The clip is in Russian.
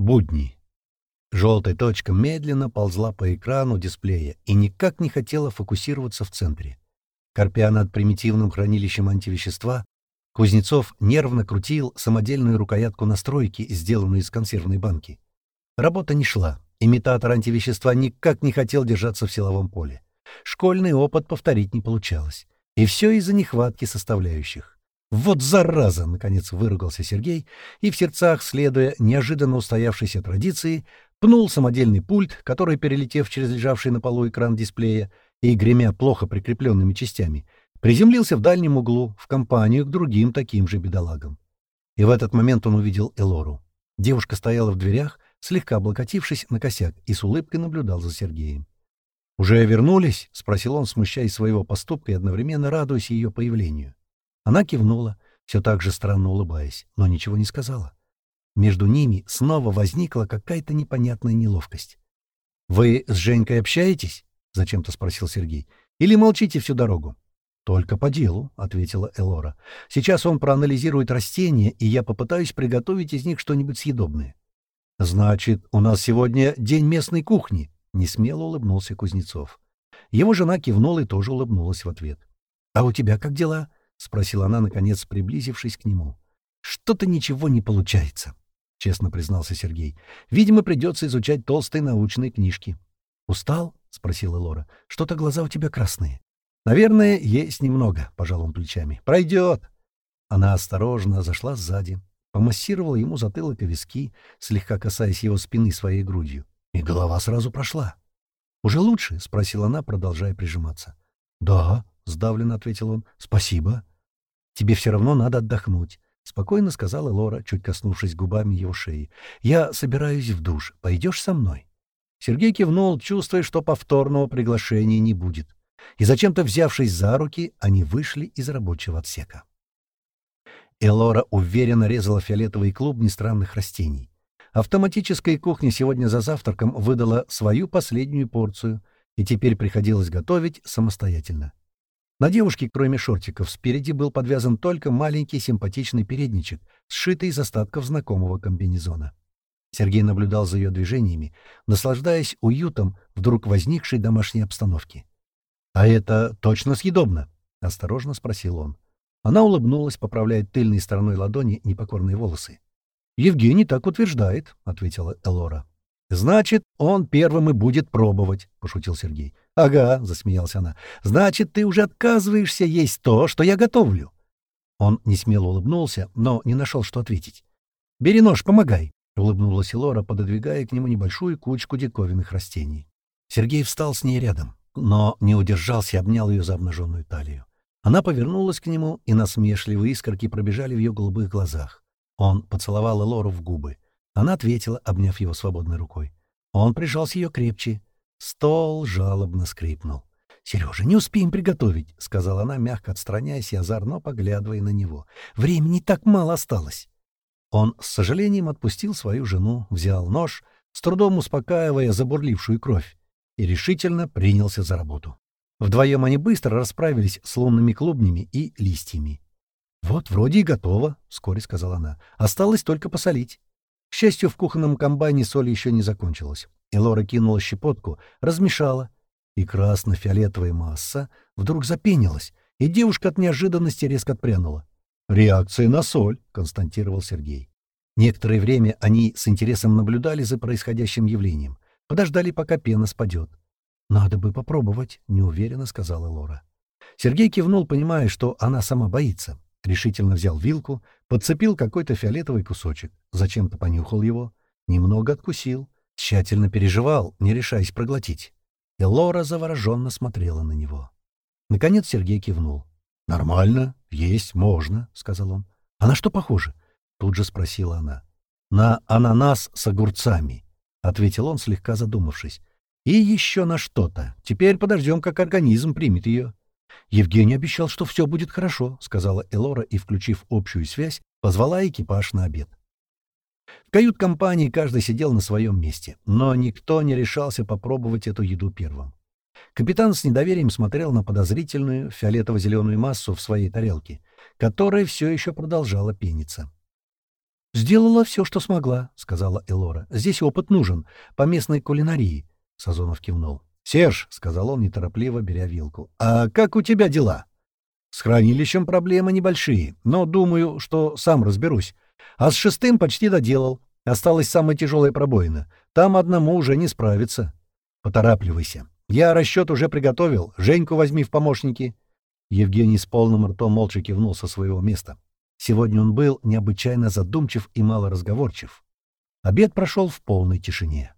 Будни. Желтая точка медленно ползла по экрану дисплея и никак не хотела фокусироваться в центре. Корпя над примитивным хранилищем антивещества, Кузнецов нервно крутил самодельную рукоятку настройки, сделанную из консервной банки. Работа не шла. Имитатор антивещества никак не хотел держаться в силовом поле. Школьный опыт повторить не получалось. И все из-за нехватки составляющих. «Вот зараза!» — наконец выругался Сергей и в сердцах, следуя неожиданно устоявшейся традиции, пнул самодельный пульт, который, перелетев через лежавший на полу экран дисплея и гремя плохо прикрепленными частями, приземлился в дальнем углу, в компанию к другим таким же бедолагам. И в этот момент он увидел Элору. Девушка стояла в дверях, слегка облокотившись на косяк, и с улыбкой наблюдал за Сергеем. «Уже вернулись?» — спросил он, смущаясь своего поступка и одновременно радуясь ее появлению. Она кивнула, все так же странно улыбаясь, но ничего не сказала. Между ними снова возникла какая-то непонятная неловкость. «Вы с Женькой общаетесь?» — зачем-то спросил Сергей. «Или молчите всю дорогу?» «Только по делу», — ответила Элора. «Сейчас он проанализирует растения, и я попытаюсь приготовить из них что-нибудь съедобное». «Значит, у нас сегодня день местной кухни», — несмело улыбнулся Кузнецов. Его жена кивнула и тоже улыбнулась в ответ. «А у тебя как дела?» — спросила она, наконец, приблизившись к нему. «Что-то ничего не получается», — честно признался Сергей. «Видимо, придется изучать толстые научные книжки». «Устал?» — спросила Лора. «Что-то глаза у тебя красные». «Наверное, есть немного», — пожал он плечами. «Пройдет». Она осторожно зашла сзади, помассировала ему затылок и виски, слегка касаясь его спины своей грудью. И голова сразу прошла. «Уже лучше?» — спросила она, продолжая прижиматься. «Да», — сдавленно ответил он. «Спасибо». Тебе все равно надо отдохнуть», — спокойно сказала Лора, чуть коснувшись губами его шеи. «Я собираюсь в душ. Пойдешь со мной?» Сергей кивнул, чувствуя, что повторного приглашения не будет. И зачем-то взявшись за руки, они вышли из рабочего отсека. Элора уверенно резала фиолетовые клубни странных растений. Автоматическая кухня сегодня за завтраком выдала свою последнюю порцию, и теперь приходилось готовить самостоятельно. На девушке, кроме шортиков, спереди был подвязан только маленький симпатичный передничек, сшитый из остатков знакомого комбинезона. Сергей наблюдал за ее движениями, наслаждаясь уютом вдруг возникшей домашней обстановки. «А это точно съедобно?» — осторожно спросил он. Она улыбнулась, поправляя тыльной стороной ладони непокорные волосы. «Евгений так утверждает», — ответила Элора. «Значит, он первым и будет пробовать», — пошутил Сергей. «Ага», — засмеялась она. «Значит, ты уже отказываешься есть то, что я готовлю». Он несмело улыбнулся, но не нашел, что ответить. «Бери нож, помогай», — улыбнулась Лора, пододвигая к нему небольшую кучку диковинных растений. Сергей встал с ней рядом, но не удержался и обнял ее за обнаженную талию. Она повернулась к нему, и насмешливые искорки пробежали в ее голубых глазах. Он поцеловал Лору в губы. Она ответила, обняв его свободной рукой. Он прижался ее крепче. Стол жалобно скрипнул. «Сережа, не успеем приготовить», — сказала она, мягко отстраняясь и озорно поглядывая на него. «Времени так мало осталось». Он с сожалением отпустил свою жену, взял нож, с трудом успокаивая забурлившую кровь, и решительно принялся за работу. Вдвоем они быстро расправились с лунными клубнями и листьями. «Вот, вроде и готово», — вскоре сказала она. «Осталось только посолить». К счастью, в кухонном комбайне соль еще не закончилась. И Лора кинула щепотку, размешала, и красно-фиолетовая масса вдруг запенилась, и девушка от неожиданности резко отпрянула. «Реакция на соль», — констатировал Сергей. Некоторое время они с интересом наблюдали за происходящим явлением, подождали, пока пена спадет. «Надо бы попробовать», — неуверенно сказала Лора. Сергей кивнул, понимая, что она сама боится. Решительно взял вилку, подцепил какой-то фиолетовый кусочек, зачем-то понюхал его, немного откусил, тщательно переживал, не решаясь проглотить. И Лора завороженно смотрела на него. Наконец Сергей кивнул. «Нормально, есть можно», — сказал он. «А на что похоже?» — тут же спросила она. «На ананас с огурцами», — ответил он, слегка задумавшись. «И еще на что-то. Теперь подождем, как организм примет ее». «Евгений обещал, что все будет хорошо», — сказала Элора и, включив общую связь, позвала экипаж на обед. В кают-компании каждый сидел на своем месте, но никто не решался попробовать эту еду первым. Капитан с недоверием смотрел на подозрительную фиолетово-зеленую массу в своей тарелке, которая все еще продолжала пениться. «Сделала все, что смогла», — сказала Элора. «Здесь опыт нужен, по местной кулинарии», — Сазонов кивнул. «Серж», — сказал он, неторопливо беря вилку, — «а как у тебя дела?» «С хранилищем проблемы небольшие, но думаю, что сам разберусь. А с шестым почти доделал. Осталась самая тяжелая пробоина. Там одному уже не справиться. Поторапливайся. Я расчет уже приготовил. Женьку возьми в помощники». Евгений с полным ртом молча кивнул со своего места. Сегодня он был необычайно задумчив и малоразговорчив. Обед прошел в полной тишине.